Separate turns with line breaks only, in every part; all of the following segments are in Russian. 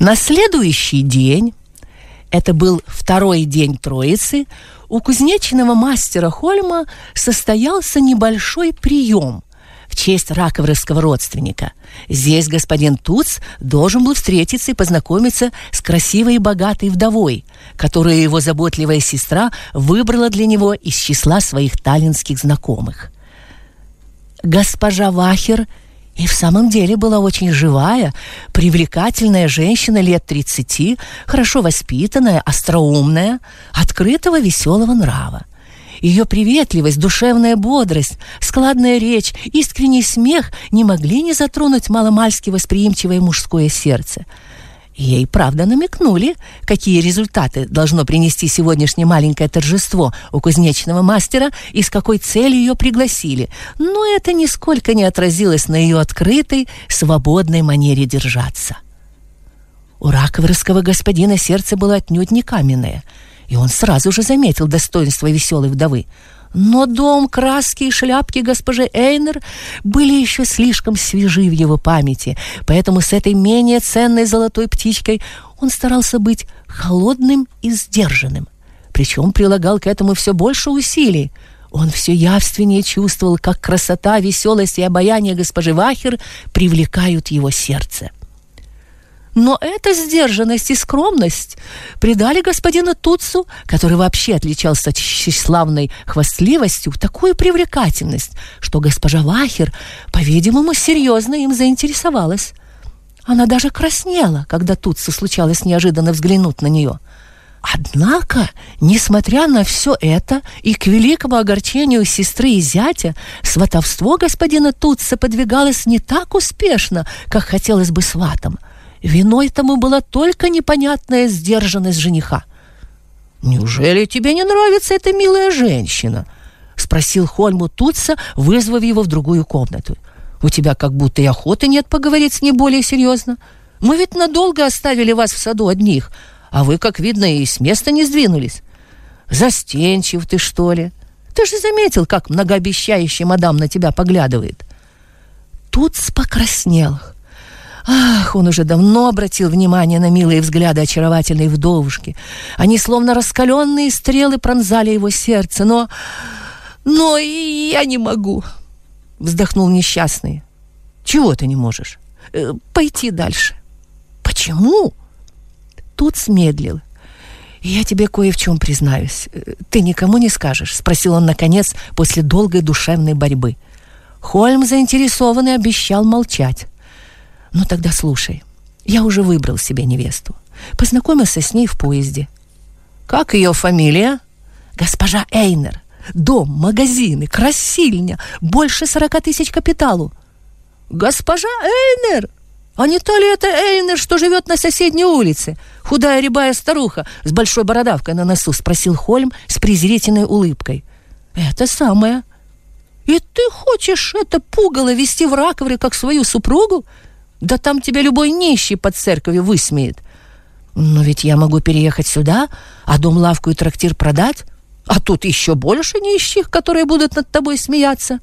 На следующий день, это был второй день Троицы, у кузнечного мастера Хольма состоялся небольшой прием в честь раковровского родственника. Здесь господин Туц должен был встретиться и познакомиться с красивой и богатой вдовой, которую его заботливая сестра выбрала для него из числа своих таллинских знакомых. Госпожа Вахер и в самом деле была очень живая, привлекательная женщина лет 30, хорошо воспитанная, остроумная, открытого веселого нрава. Ее приветливость, душевная бодрость, складная речь, искренний смех не могли не затронуть маломальски восприимчивое мужское сердце. Ей, правда, намекнули, какие результаты должно принести сегодняшнее маленькое торжество у кузнечного мастера и с какой целью ее пригласили. Но это нисколько не отразилось на ее открытой, свободной манере держаться. У раковырского господина сердце было отнюдь не каменное – и он сразу же заметил достоинство веселой вдовы. Но дом, краски и шляпки госпожи Эйнер были еще слишком свежи в его памяти, поэтому с этой менее ценной золотой птичкой он старался быть холодным и сдержанным. Причем прилагал к этому все больше усилий. Он все явственнее чувствовал, как красота, веселость и обаяние госпожи Вахер привлекают его сердце. Но эта сдержанность и скромность придали господину Туцу, который вообще отличался тщеславной хвастливостью, такую привлекательность, что госпожа Вахер, по-видимому, серьезно им заинтересовалась. Она даже краснела, когда Туцу случалось неожиданно взглянуть на нее. Однако, несмотря на все это, и к великому огорчению сестры и зятя, сватовство господина Тутса подвигалось не так успешно, как хотелось бы сватам – Виной тому была только непонятная сдержанность жениха. «Неужели тебе не нравится эта милая женщина?» — спросил Хольму Тутса, вызвав его в другую комнату. «У тебя как будто и охоты нет поговорить с ней более серьезно. Мы ведь надолго оставили вас в саду одних, а вы, как видно, и с места не сдвинулись. Застенчив ты, что ли? Ты же заметил, как многообещающий мадам на тебя поглядывает». Тутс покраснел. Ах, он уже давно обратил внимание на милые взгляды очаровательной вдовушки. Они, словно раскаленные стрелы, пронзали его сердце. Но... но и я не могу, вздохнул несчастный. Чего ты не можешь? Э, пойти дальше. Почему? Тут смедлил. «Я тебе кое в чем признаюсь. Э, ты никому не скажешь?» — спросил он, наконец, после долгой душевной борьбы. Хольм, заинтересованный, обещал молчать. Ну тогда слушай, я уже выбрал себе невесту. Познакомился с ней в поезде. Как ее фамилия? Госпожа Эйнер. Дом, магазины, красильня, больше сорока тысяч капиталу. Госпожа Эйнер? А не то ли это Эйнер, что живет на соседней улице? Худая рябая старуха с большой бородавкой на носу, спросил Хольм с презрительной улыбкой. Это самое. И ты хочешь это пугало вести в раковре, как свою супругу? Да там тебя любой нищий под церковью высмеет. Но ведь я могу переехать сюда, а дом, лавку и трактир продать. А тут еще больше нищих, которые будут над тобой смеяться.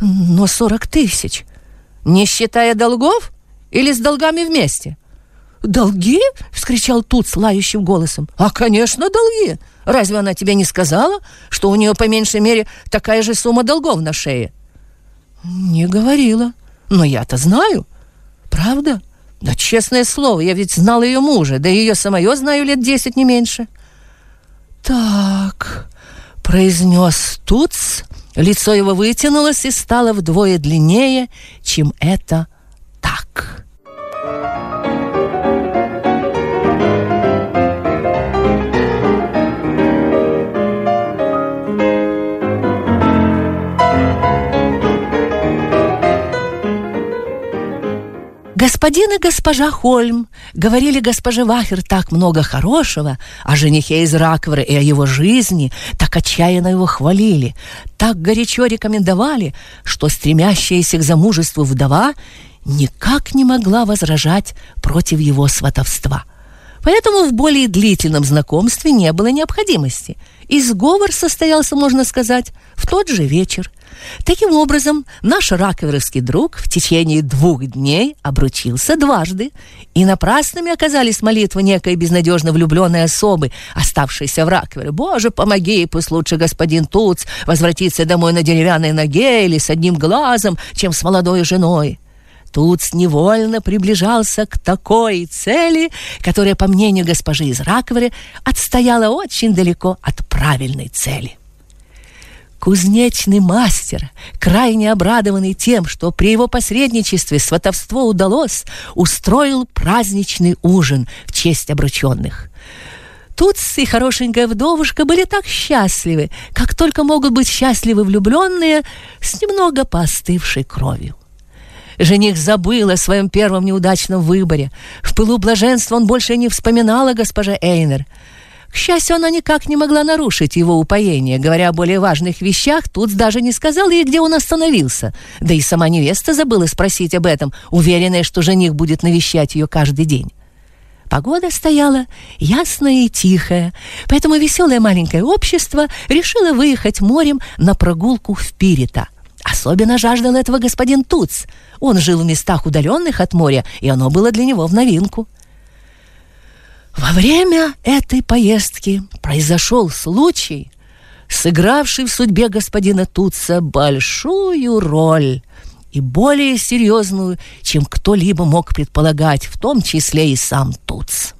Но сорок тысяч. Не считая долгов или с долгами вместе? «Долги?» — вскричал тут с лающим голосом. «А, конечно, долги! Разве она тебе не сказала, что у нее по меньшей мере такая же сумма долгов на шее?» «Не говорила. Но я-то знаю. Правда? Да честное слово, я ведь знал ее мужа, да ее самое знаю лет десять, не меньше. Так, произнес Туц, лицо его вытянулось и стало вдвое длиннее, чем это так. Господин и госпожа Хольм говорили госпоже Вахер так много хорошего о женихе из Раквера и о его жизни, так отчаянно его хвалили, так горячо рекомендовали, что стремящаяся к замужеству вдова никак не могла возражать против его сватовства. Поэтому в более длительном знакомстве не было необходимости. И сговор состоялся, можно сказать, в тот же вечер. Таким образом, наш раковеровский друг в течение двух дней обручился дважды, и напрасными оказались молитвы некой безнадежно влюбленной особы, оставшейся в Раковере. «Боже, помоги, пусть лучше господин Туц возвратиться домой на деревянной ноге или с одним глазом, чем с молодой женой». Туц невольно приближался к такой цели, которая, по мнению госпожи из Раковере, отстояла очень далеко от правильной цели. Кузнечный мастер, крайне обрадованный тем, что при его посредничестве сватовство удалось, устроил праздничный ужин в честь обрученных. Тут и хорошенькая вдовушка были так счастливы, как только могут быть счастливы влюбленные с немного поостывшей кровью. Жених забыл о своем первом неудачном выборе. В пылу блаженства он больше не вспоминал о госпоже Эйнер. К счастью, она никак не могла нарушить его упоение. Говоря о более важных вещах, тут даже не сказал ей, где он остановился. Да и сама невеста забыла спросить об этом, уверенная, что жених будет навещать ее каждый день. Погода стояла ясная и тихая, поэтому веселое маленькое общество решило выехать морем на прогулку в Пирита. Особенно жаждал этого господин Туц. Он жил в местах удаленных от моря, и оно было для него в новинку. Во время этой поездки произошел случай, сыгравший в судьбе господина Туца большую роль и более серьезную, чем кто-либо мог предполагать, в том числе и сам Туц.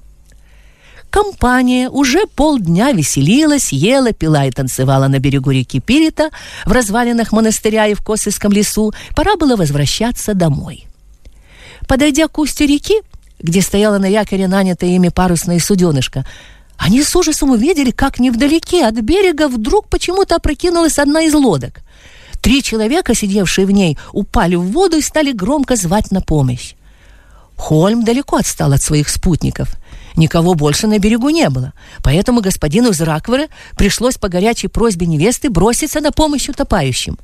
Компания уже полдня веселилась, ела, пила и танцевала на берегу реки Пирита, в развалинах монастыря и в Косовском лесу. Пора было возвращаться домой. Подойдя к устью реки, где стояла на якоре нанятая ими парусная суденышко, они с ужасом увидели, как невдалеке от берега вдруг почему-то опрокинулась одна из лодок. Три человека, сидевшие в ней, упали в воду и стали громко звать на помощь. Хольм далеко отстал от своих спутников. Никого больше на берегу не было, поэтому господину из пришлось по горячей просьбе невесты броситься на помощь утопающим.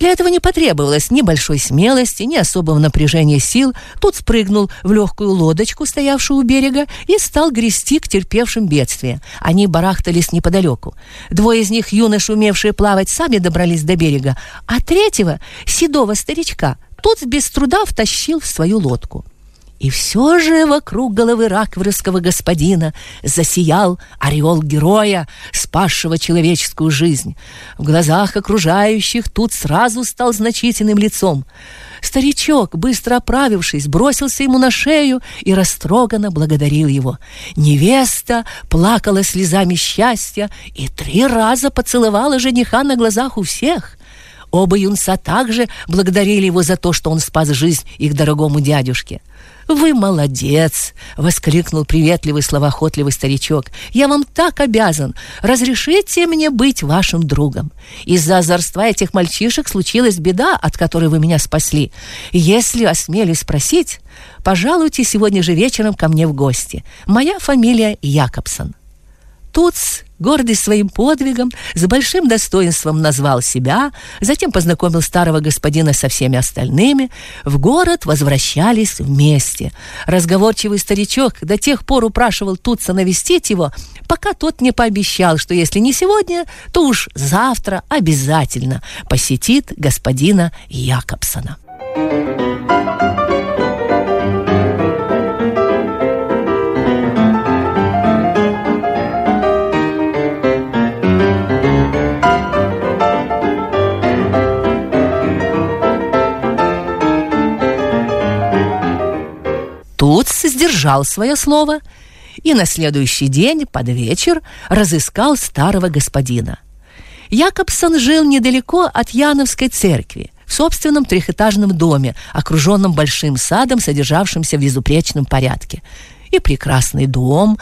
Для этого не потребовалось ни большой смелости, ни особого напряжения сил. Тут спрыгнул в легкую лодочку, стоявшую у берега, и стал грести к терпевшим бедствия. Они барахтались неподалеку. Двое из них, юноши, умевшие плавать, сами добрались до берега, а третьего, седого старичка, тот без труда втащил в свою лодку. И все же вокруг головы ракверского господина засиял ореол героя, спасшего человеческую жизнь. В глазах окружающих тут сразу стал значительным лицом. Старичок, быстро оправившись, бросился ему на шею и растроганно благодарил его. Невеста плакала слезами счастья и три раза поцеловала жениха на глазах у всех. Оба юнца также благодарили его за то, что он спас жизнь их дорогому дядюшке. «Вы молодец!» — воскликнул приветливый словоохотливый старичок. «Я вам так обязан! Разрешите мне быть вашим другом. Из-за озорства этих мальчишек случилась беда, от которой вы меня спасли. Если осмелюсь спросить, пожалуйте сегодня же вечером ко мне в гости. Моя фамилия Якобсон». Туц, гордый своим подвигом, с большим достоинством назвал себя, затем познакомил старого господина со всеми остальными. В город возвращались вместе. Разговорчивый старичок до тех пор упрашивал Туца навестить его, пока тот не пообещал, что если не сегодня, то уж завтра обязательно посетит господина Якобсона. Туц сдержал свое слово и на следующий день под вечер разыскал старого господина. Якобсон жил недалеко от Яновской церкви, в собственном трехэтажном доме, окруженном большим садом, содержавшимся в безупречном порядке. И прекрасный дом,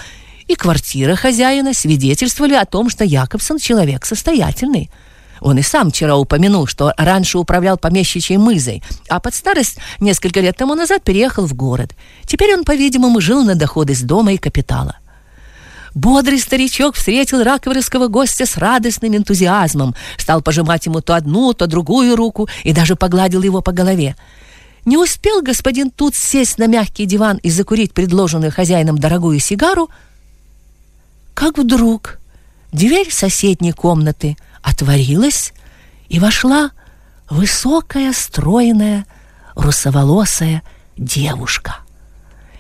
и квартира хозяина свидетельствовали о том, что Якобсон человек состоятельный – он и сам вчера упомянул, что раньше управлял помещичьей мызой, а под старость несколько лет тому назад переехал в город. Теперь он, по-видимому, жил на доходы с дома и капитала. Бодрый старичок встретил раковерского гостя с радостным энтузиазмом, стал пожимать ему то одну, то другую руку и даже погладил его по голове. Не успел господин тут сесть на мягкий диван и закурить предложенную хозяином дорогую сигару, как вдруг дверь соседней комнаты отворилась, и вошла высокая, стройная, русоволосая девушка.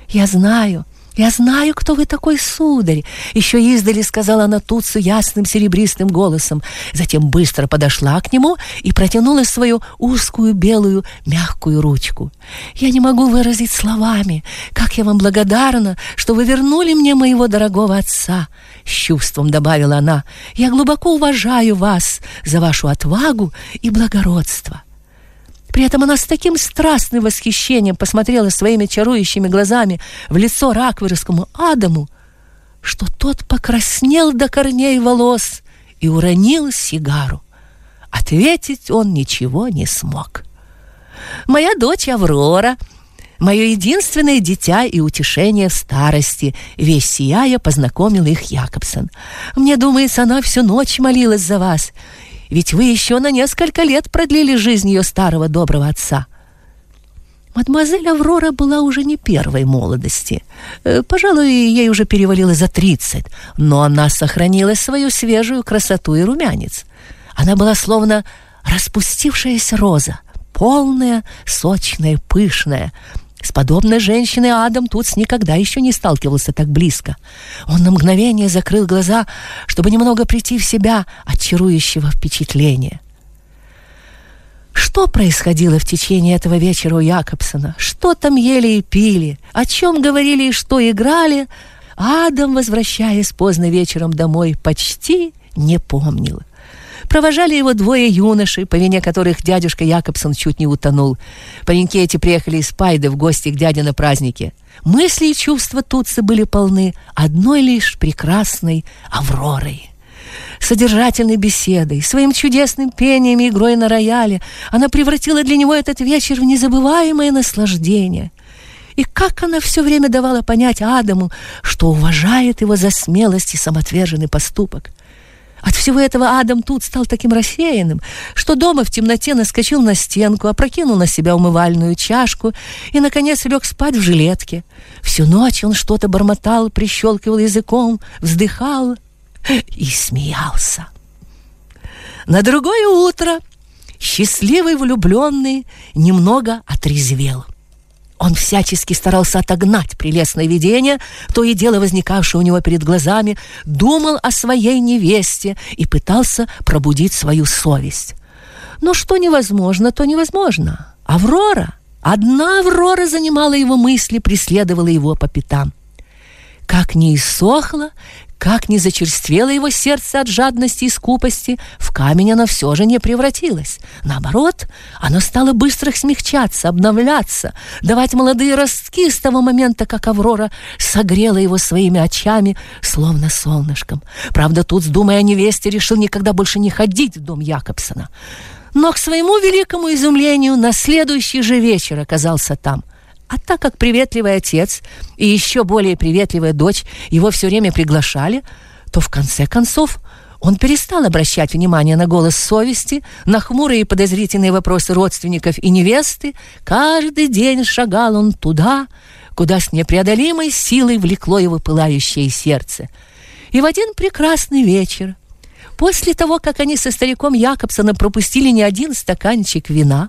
Я знаю, «Я знаю, кто вы такой, сударь!» Еще издали сказала она Туцу ясным серебристым голосом. Затем быстро подошла к нему и протянула свою узкую белую мягкую ручку. «Я не могу выразить словами, как я вам благодарна, что вы вернули мне моего дорогого отца!» С чувством добавила она. «Я глубоко уважаю вас за вашу отвагу и благородство!» При этом она с таким страстным восхищением посмотрела своими чарующими глазами в лицо ракверскому Адаму, что тот покраснел до корней волос и уронил сигару. Ответить он ничего не смог. «Моя дочь Аврора», Мое единственное дитя и утешение в старости, весь сияя познакомил их Якобсон. Мне думается, она всю ночь молилась за вас ведь вы еще на несколько лет продлили жизнь ее старого доброго отца. Мадемуазель Аврора была уже не первой молодости. Э, пожалуй, ей уже перевалило за тридцать, но она сохранила свою свежую красоту и румянец. Она была словно распустившаяся роза, полная, сочная, пышная, с подобной женщиной Адам Туц никогда еще не сталкивался так близко. Он на мгновение закрыл глаза, чтобы немного прийти в себя от чарующего впечатления. Что происходило в течение этого вечера у Якобсона? Что там ели и пили? О чем говорили и что играли? Адам, возвращаясь поздно вечером домой, почти не помнил. Провожали его двое юношей, по вине которых дядюшка Якобсон чуть не утонул. Пареньки эти приехали из Пайды в гости к дяде на празднике. Мысли и чувства Тутсы были полны одной лишь прекрасной Авророй. Содержательной беседой, своим чудесным пением и игрой на рояле она превратила для него этот вечер в незабываемое наслаждение. И как она все время давала понять Адаму, что уважает его за смелость и самоотверженный поступок. От всего этого Адам тут стал таким рассеянным, что дома в темноте наскочил на стенку, опрокинул на себя умывальную чашку и, наконец, лег спать в жилетке. Всю ночь он что-то бормотал, прищелкивал языком, вздыхал и смеялся. На другое утро счастливый влюбленный немного отрезвел – он всячески старался отогнать прелестное видение, то и дело возникавшее у него перед глазами, думал о своей невесте и пытался пробудить свою совесть. Но что невозможно, то невозможно. Аврора, одна Аврора занимала его мысли, преследовала его по пятам. Как не иссохла, как не зачерствело его сердце от жадности и скупости, в камень оно все же не превратилось. Наоборот, оно стало быстро смягчаться, обновляться, давать молодые ростки с того момента, как Аврора согрела его своими очами, словно солнышком. Правда, тут, думая о невесте, решил никогда больше не ходить в дом Якобсона. Но к своему великому изумлению на следующий же вечер оказался там – а так как приветливый отец и еще более приветливая дочь его все время приглашали, то в конце концов он перестал обращать внимание на голос совести, на хмурые и подозрительные вопросы родственников и невесты. Каждый день шагал он туда, куда с непреодолимой силой влекло его пылающее сердце. И в один прекрасный вечер, после того, как они со стариком Якобсоном пропустили не один стаканчик вина,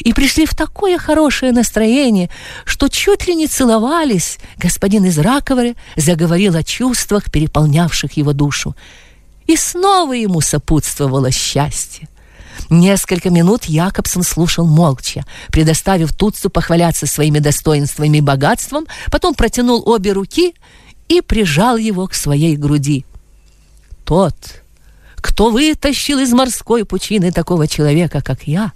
и пришли в такое хорошее настроение, что чуть ли не целовались, господин из Раковары заговорил о чувствах, переполнявших его душу. И снова ему сопутствовало счастье. Несколько минут Якобсон слушал молча, предоставив Туцу похваляться своими достоинствами и богатством, потом протянул обе руки и прижал его к своей груди. Тот, кто вытащил из морской пучины такого человека, как я,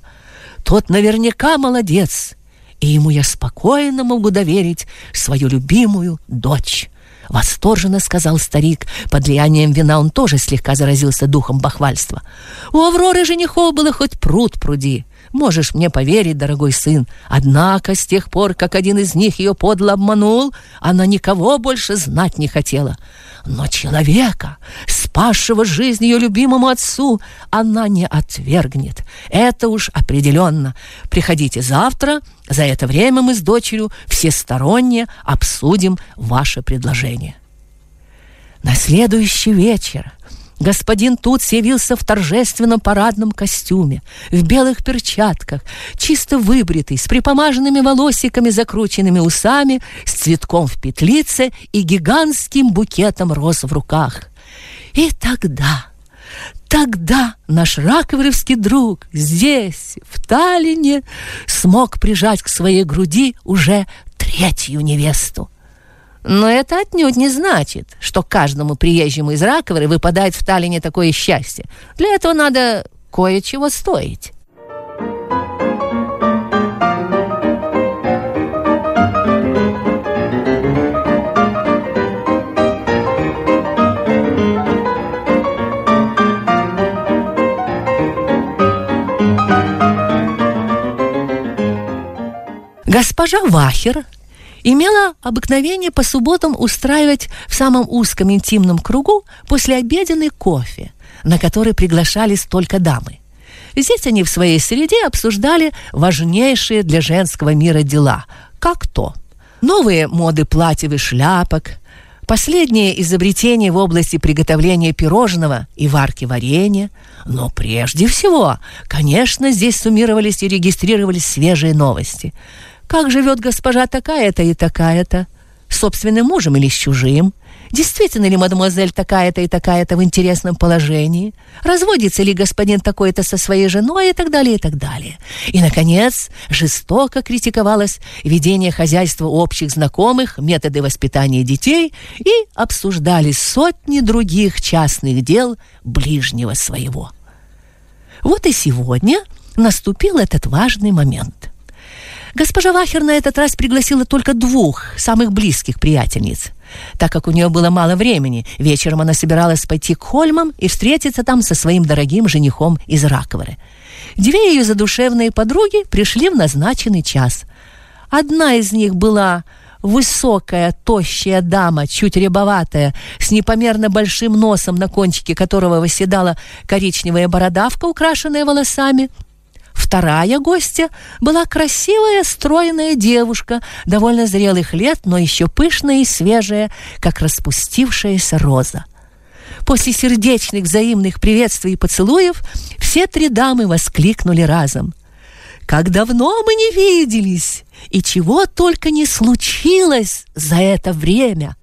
тот наверняка молодец, и ему я спокойно могу доверить свою любимую дочь. Восторженно сказал старик. Под влиянием вина он тоже слегка заразился духом бахвальства. У Авроры женихов было хоть пруд пруди. Можешь мне поверить, дорогой сын. Однако с тех пор, как один из них ее подло обманул, она никого больше знать не хотела. Но человека, спасшего жизнь ее любимому отцу, она не отвергнет. Это уж определенно. Приходите завтра. За это время мы с дочерью всесторонне обсудим ваше предложение. На следующий вечер Господин Туц явился в торжественном парадном костюме, в белых перчатках, чисто выбритый, с припомаженными волосиками, закрученными усами, с цветком в петлице и гигантским букетом роз в руках. И тогда, тогда наш раковеровский друг здесь, в Таллине, смог прижать к своей груди уже третью невесту. Но это отнюдь не значит, что каждому приезжему из Раковры выпадает в Таллине такое счастье. Для этого надо кое-чего стоить. Госпожа Вахер имела обыкновение по субботам устраивать в самом узком интимном кругу послеобеденный кофе, на который приглашались только дамы. Здесь они в своей среде обсуждали важнейшие для женского мира дела, как то новые моды платьев и шляпок, последние изобретения в области приготовления пирожного и варки варенья. Но прежде всего, конечно, здесь суммировались и регистрировались свежие новости – как живет госпожа такая-то и такая-то? С собственным мужем или с чужим? Действительно ли мадемуазель такая-то и такая-то в интересном положении? Разводится ли господин такой-то со своей женой и так далее, и так далее? И, наконец, жестоко критиковалось ведение хозяйства общих знакомых, методы воспитания детей и обсуждались сотни других частных дел ближнего своего. Вот и сегодня наступил этот важный момент – Госпожа Вахер на этот раз пригласила только двух самых близких приятельниц. Так как у нее было мало времени, вечером она собиралась пойти к Хольмам и встретиться там со своим дорогим женихом из Раковары. Две ее задушевные подруги пришли в назначенный час. Одна из них была высокая, тощая дама, чуть рябоватая, с непомерно большим носом, на кончике которого восседала коричневая бородавка, украшенная волосами – Вторая гостья была красивая, стройная девушка, довольно зрелых лет, но еще пышная и свежая, как распустившаяся роза. После сердечных взаимных приветствий и поцелуев все три дамы воскликнули разом. «Как давно мы не виделись! И чего только не случилось за это время!»